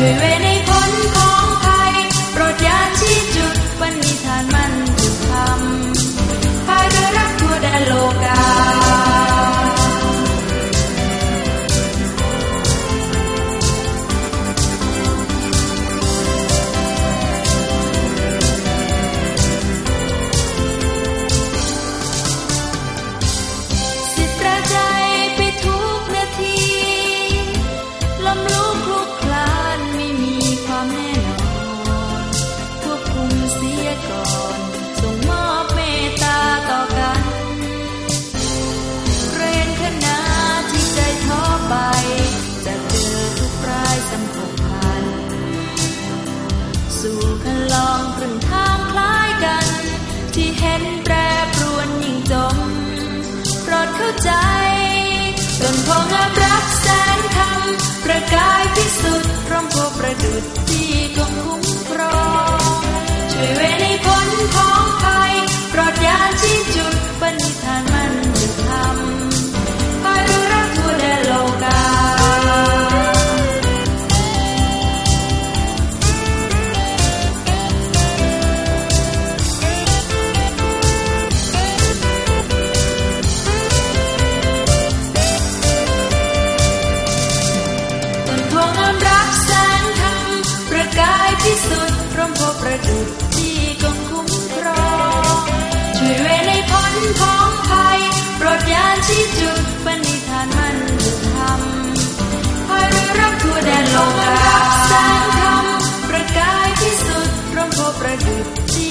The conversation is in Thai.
to it. ที่สุดร่มโพประดุจที่กงคุ้มครองช่วยเวในพ้นของภัยโปรดยานชี้จุดปณิธานมันดุจธรรมพาเรืรับทัวแดนโลกบสร้างคำประกายที่สุดร่มโพประดุจที่